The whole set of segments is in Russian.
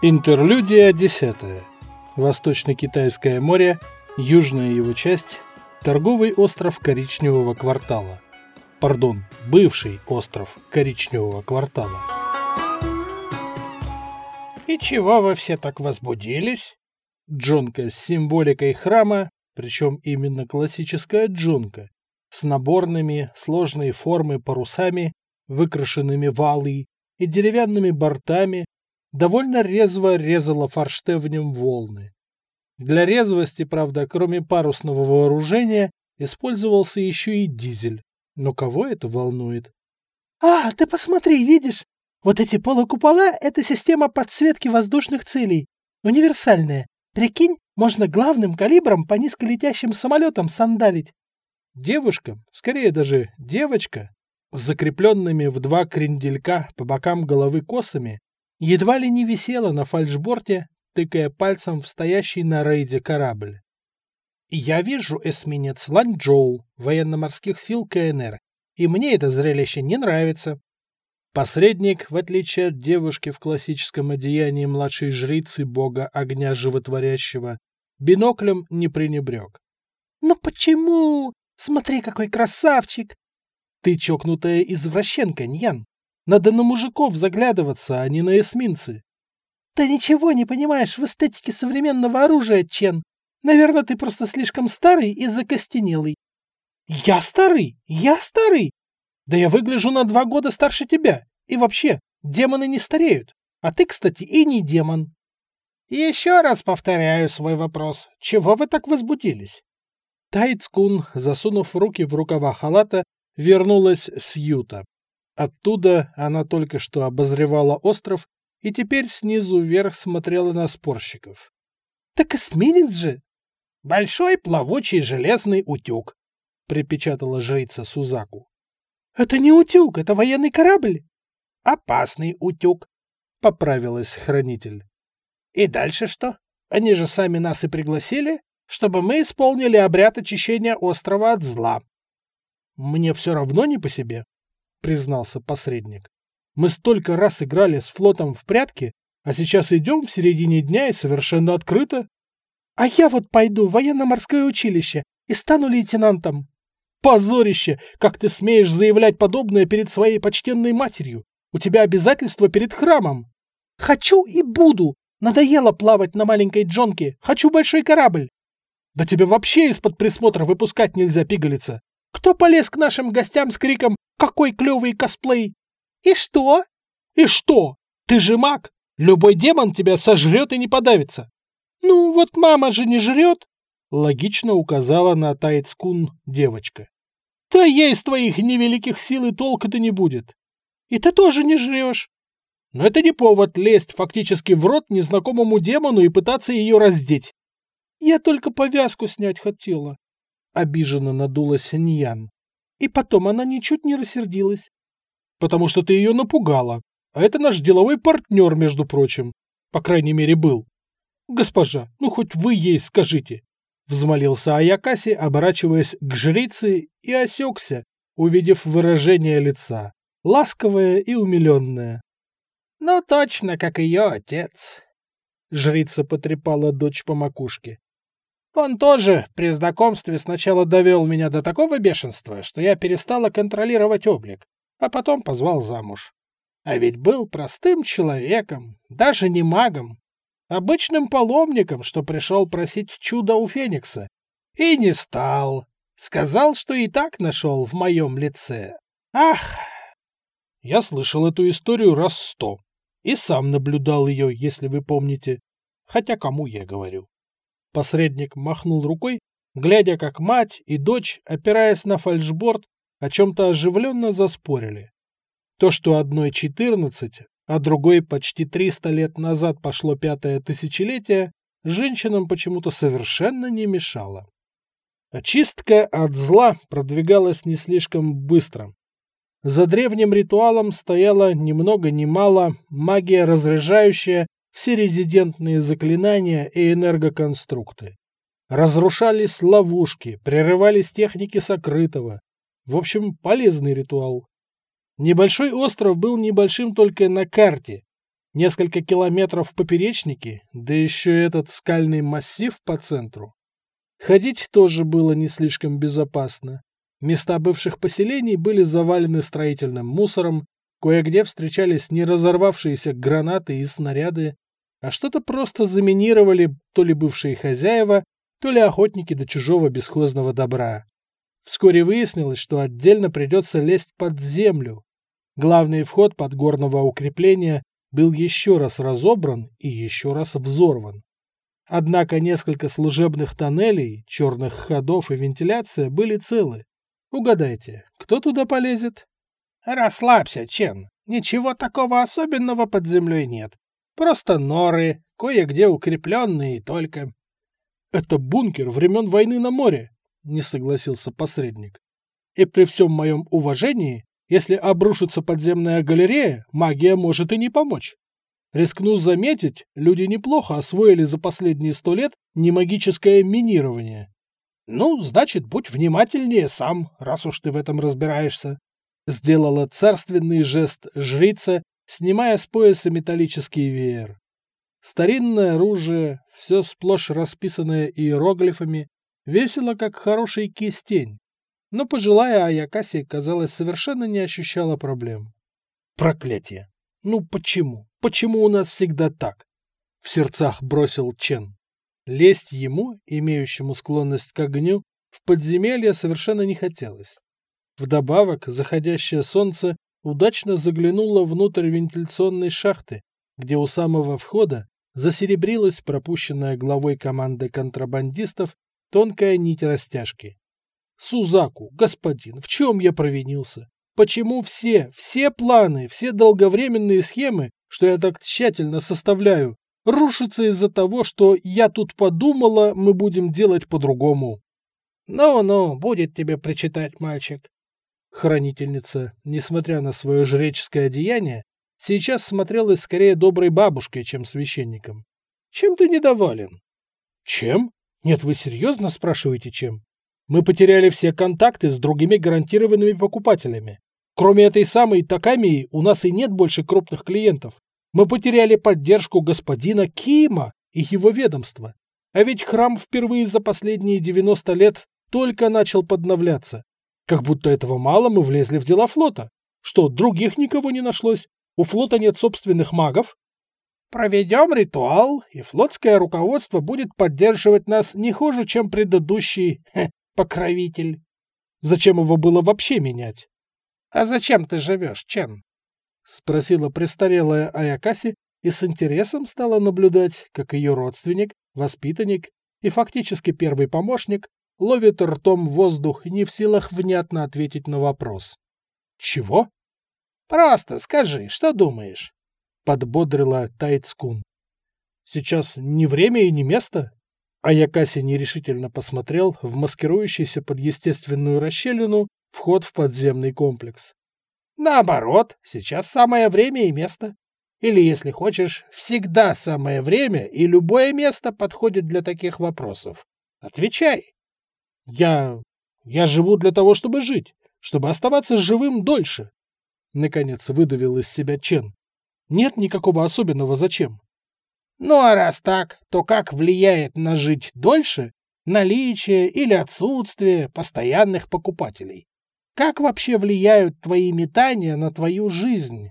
Интерлюдия 10. Восточно-Китайское море, южная его часть, торговый остров Коричневого квартала. Пардон, бывший остров Коричневого квартала. «И чего вы все так возбудились?» Джонка с символикой храма, причем именно классическая джонка, с наборными сложной формы парусами, выкрашенными валы и деревянными бортами, довольно резво резала форштевнем волны. Для резвости, правда, кроме парусного вооружения, использовался еще и дизель. Но кого это волнует? «А, ты посмотри, видишь? Вот эти полукупола — это система подсветки воздушных целей. Универсальная. Прикинь, можно главным калибром по низколетящим самолетам сандалить». Девушка, скорее даже девочка, с закрепленными в два кренделька по бокам головы косами, едва ли не висела на фальшборте, тыкая пальцем в стоящий на рейде корабль. Я вижу эсминец Ланчжоу военно-морских сил КНР, и мне это зрелище не нравится. Посредник, в отличие от девушки в классическом одеянии младшей жрицы бога огня животворящего, биноклем не пренебрег. «Ну почему? Смотри, какой красавчик!» «Ты чокнутая извращенка, Ньян!» Надо на мужиков заглядываться, а не на эсминцы. Ты ничего не понимаешь в эстетике современного оружия, Чен. Наверное, ты просто слишком старый и закостенелый. Я старый? Я старый? Да я выгляжу на два года старше тебя. И вообще, демоны не стареют. А ты, кстати, и не демон. Еще раз повторяю свой вопрос. Чего вы так возбудились? Тайцкун, засунув руки в рукава халата, вернулась с Юта. Оттуда она только что обозревала остров и теперь снизу вверх смотрела на спорщиков. «Так эсминец же!» «Большой плавучий железный утюг», — припечатала жрица Сузаку. «Это не утюг, это военный корабль!» «Опасный утюг», — поправилась хранитель. «И дальше что? Они же сами нас и пригласили, чтобы мы исполнили обряд очищения острова от зла». «Мне все равно не по себе», признался посредник. Мы столько раз играли с флотом в прятки, а сейчас идем в середине дня и совершенно открыто. А я вот пойду в военно-морское училище и стану лейтенантом. Позорище! Как ты смеешь заявлять подобное перед своей почтенной матерью? У тебя обязательства перед храмом. Хочу и буду. Надоело плавать на маленькой джонке. Хочу большой корабль. Да тебя вообще из-под присмотра выпускать нельзя, пигалица. Кто полез к нашим гостям с криком какой клевый косплей! И что? И что? Ты же маг! Любой демон тебя сожрет и не подавится. Ну, вот мама же не жрет, логично указала на Тайцкун девочка. Да ей с твоих невеликих сил и толка-то не будет. И ты тоже не жрешь. Но это не повод лезть фактически в рот незнакомому демону и пытаться ее раздеть. Я только повязку снять хотела. Обиженно надулась Ньян. И потом она ничуть не рассердилась. Потому что ты ее напугала. А это наш деловой партнер, между прочим. По крайней мере, был. Госпожа, ну хоть вы ей скажите. Взмолился Аякаси, оборачиваясь к жрице, и осекся, увидев выражение лица. Ласковое и умиленное. Ну, точно, как ее отец. Жрица потрепала дочь по макушке. Он тоже при знакомстве сначала довел меня до такого бешенства, что я перестала контролировать облик, а потом позвал замуж. А ведь был простым человеком, даже не магом, обычным паломником, что пришел просить чуда у Феникса. И не стал. Сказал, что и так нашел в моем лице. Ах! Я слышал эту историю раз сто. И сам наблюдал ее, если вы помните. Хотя кому я говорю. Посредник махнул рукой, глядя, как мать и дочь, опираясь на фальшборд, о чем-то оживленно заспорили. То, что одной четырнадцать, а другой почти триста лет назад пошло пятое тысячелетие, женщинам почему-то совершенно не мешало. Очистка от зла продвигалась не слишком быстро. За древним ритуалом стояла ни много ни мало магия разряжающая все резидентные заклинания и энергоконструкты. Разрушались ловушки, прерывались техники сокрытого. В общем, полезный ритуал. Небольшой остров был небольшим только на карте. Несколько километров в поперечнике, да еще этот скальный массив по центру. Ходить тоже было не слишком безопасно. Места бывших поселений были завалены строительным мусором, кое-где встречались не разорвавшиеся гранаты и снаряды, а что-то просто заминировали то ли бывшие хозяева, то ли охотники до чужого бесхозного добра. Вскоре выяснилось, что отдельно придется лезть под землю. Главный вход подгорного укрепления был еще раз разобран и еще раз взорван. Однако несколько служебных тоннелей, черных ходов и вентиляция были целы. Угадайте, кто туда полезет? Расслабься, Чен. Ничего такого особенного под землей нет. Просто норы, кое-где укрепленные только. Это бункер времен войны на море, не согласился посредник. И при всем моем уважении, если обрушится подземная галерея, магия может и не помочь. Рискну заметить, люди неплохо освоили за последние сто лет немагическое минирование. «Ну, значит, будь внимательнее сам, раз уж ты в этом разбираешься», — сделала царственный жест жрица, снимая с пояса металлический веер. Старинное оружие, все сплошь расписанное иероглифами, весело, как хороший кистень. Но пожилая Аякаси, казалось, совершенно не ощущала проблем. «Проклятие! Ну почему? Почему у нас всегда так?» В сердцах бросил Чен. Лезть ему, имеющему склонность к огню, в подземелье совершенно не хотелось. Вдобавок, заходящее солнце удачно заглянуло внутрь вентиляционной шахты, где у самого входа засеребрилась пропущенная главой команды контрабандистов тонкая нить растяжки. Сузаку, господин, в чем я провинился? Почему все, все планы, все долговременные схемы, что я так тщательно составляю, рушится из-за того, что я тут подумала, мы будем делать по-другому. Ну-ну, будет тебе причитать, мальчик. Хранительница, несмотря на свое жреческое одеяние, сейчас смотрелась скорее доброй бабушкой, чем священником. Чем ты недоволен? Чем? Нет, вы серьезно спрашиваете, чем? Мы потеряли все контакты с другими гарантированными покупателями. Кроме этой самой Такамии, у нас и нет больше крупных клиентов. Мы потеряли поддержку господина Кима и его ведомства. А ведь храм впервые за последние 90 лет только начал подновляться. Как будто этого мало, мы влезли в дела флота. Что, других никого не нашлось? У флота нет собственных магов? Проведем ритуал, и флотское руководство будет поддерживать нас не хуже, чем предыдущий хе, покровитель. Зачем его было вообще менять? А зачем ты живешь, Чен? — спросила престарелая Аякаси и с интересом стала наблюдать, как ее родственник, воспитанник и фактически первый помощник ловит ртом воздух, не в силах внятно ответить на вопрос. «Чего?» «Просто скажи, что думаешь?» — подбодрила Тайцкун. «Сейчас не время и не место?» Аякаси нерешительно посмотрел в маскирующийся под естественную расщелину вход в подземный комплекс. Наоборот, сейчас самое время и место. Или, если хочешь, всегда самое время и любое место подходит для таких вопросов. Отвечай. Я... я живу для того, чтобы жить, чтобы оставаться живым дольше. Наконец выдавил из себя Чен. Нет никакого особенного зачем. Ну а раз так, то как влияет на жить дольше наличие или отсутствие постоянных покупателей? Как вообще влияют твои метания на твою жизнь?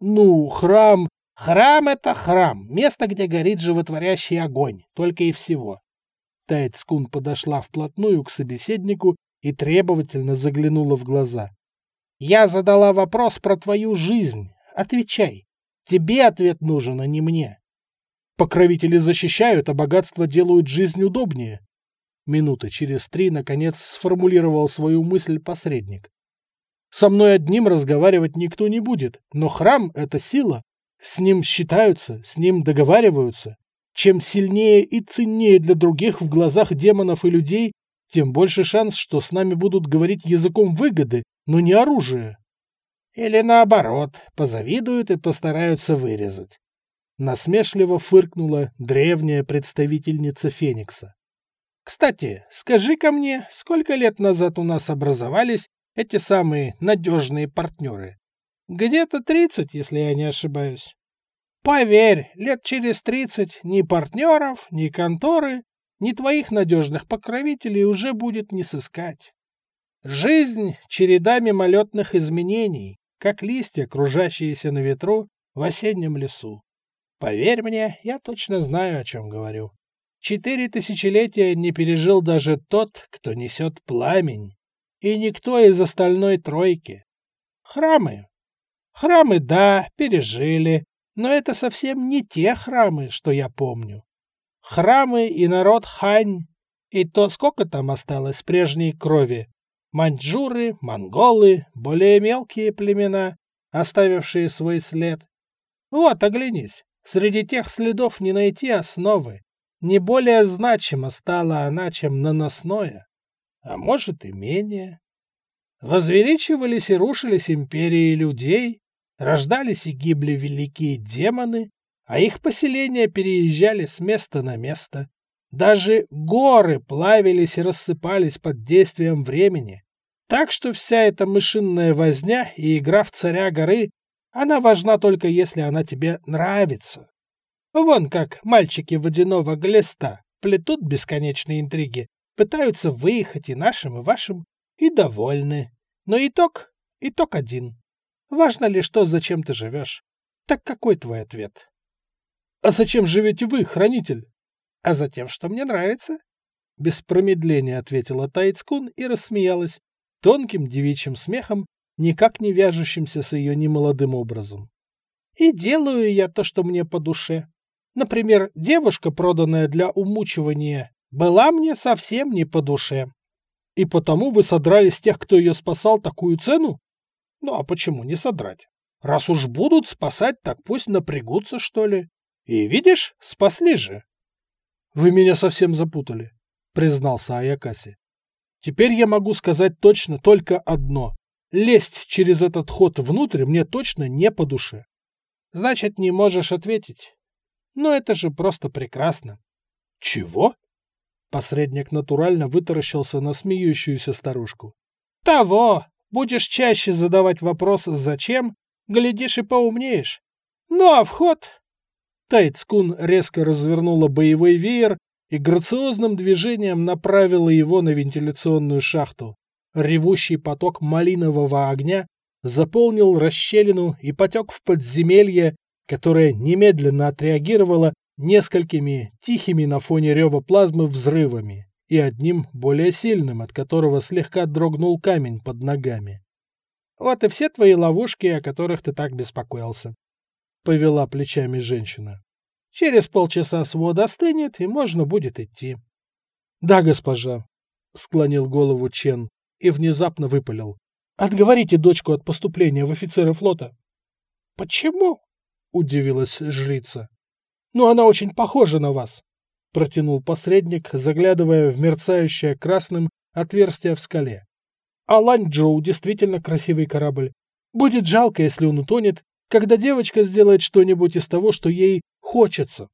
Ну, храм... Храм — это храм, место, где горит животворящий огонь, только и всего. Тайцкун подошла вплотную к собеседнику и требовательно заглянула в глаза. «Я задала вопрос про твою жизнь. Отвечай. Тебе ответ нужен, а не мне». «Покровители защищают, а богатство делают жизнь удобнее. Минуты через три, наконец, сформулировал свою мысль посредник. «Со мной одним разговаривать никто не будет, но храм — это сила. С ним считаются, с ним договариваются. Чем сильнее и ценнее для других в глазах демонов и людей, тем больше шанс, что с нами будут говорить языком выгоды, но не оружия. Или наоборот, позавидуют и постараются вырезать. Насмешливо фыркнула древняя представительница Феникса. Кстати, скажи-ка мне, сколько лет назад у нас образовались эти самые надежные партнеры? Где-то тридцать, если я не ошибаюсь. Поверь, лет через тридцать ни партнеров, ни конторы, ни твоих надежных покровителей уже будет не сыскать. Жизнь — череда мимолетных изменений, как листья, кружащиеся на ветру в осеннем лесу. Поверь мне, я точно знаю, о чем говорю. Четыре тысячелетия не пережил даже тот, кто несет пламень, и никто из остальной тройки. Храмы. Храмы, да, пережили, но это совсем не те храмы, что я помню. Храмы и народ Хань, и то сколько там осталось прежней крови. Маньчжуры, монголы, более мелкие племена, оставившие свой след. Вот, оглянись, среди тех следов не найти основы, не более значима стала она, чем наносное, а может и менее. Возвеличивались и рушились империи людей, рождались и гибли великие демоны, а их поселения переезжали с места на место. Даже горы плавились и рассыпались под действием времени. Так что вся эта мышинная возня и игра в царя горы, она важна только если она тебе нравится. Вон как мальчики водяного глиста плетут бесконечные интриги, пытаются выехать и нашим, и вашим, и довольны. Но итог, итог один. Важно ли, что зачем ты живешь? Так какой твой ответ? А зачем живете вы, хранитель? А за тем, что мне нравится. Без промедления ответила Тайцкун и рассмеялась тонким девичьим смехом, никак не вяжущимся с ее немолодым образом. И делаю я то, что мне по душе. Например, девушка, проданная для умучивания, была мне совсем не по душе. И потому вы содрали с тех, кто ее спасал, такую цену? Ну а почему не содрать? Раз уж будут спасать, так пусть напрягутся, что ли. И видишь, спасли же. Вы меня совсем запутали, признался Аякаси. Теперь я могу сказать точно только одно. Лезть через этот ход внутрь мне точно не по душе. Значит, не можешь ответить. Но это же просто прекрасно. Чего? Посредник натурально вытаращился на смеющуюся старушку. Того! Будешь чаще задавать вопрос «зачем?», глядишь и поумнеешь. Ну а вход... Тайцкун резко развернула боевой веер и грациозным движением направила его на вентиляционную шахту. Ревущий поток малинового огня заполнил расщелину и потек в подземелье, которая немедленно отреагировала несколькими тихими на фоне рева плазмы взрывами и одним более сильным, от которого слегка дрогнул камень под ногами. «Вот и все твои ловушки, о которых ты так беспокоился», — повела плечами женщина. «Через полчаса свод остынет, и можно будет идти». «Да, госпожа», — склонил голову Чен и внезапно выпалил. «Отговорите дочку от поступления в офицеры флота». «Почему?» — удивилась жрица. «Ну, она очень похожа на вас», — протянул посредник, заглядывая в мерцающее красным отверстие в скале. «А Ланчжоу действительно красивый корабль. Будет жалко, если он утонет, когда девочка сделает что-нибудь из того, что ей хочется».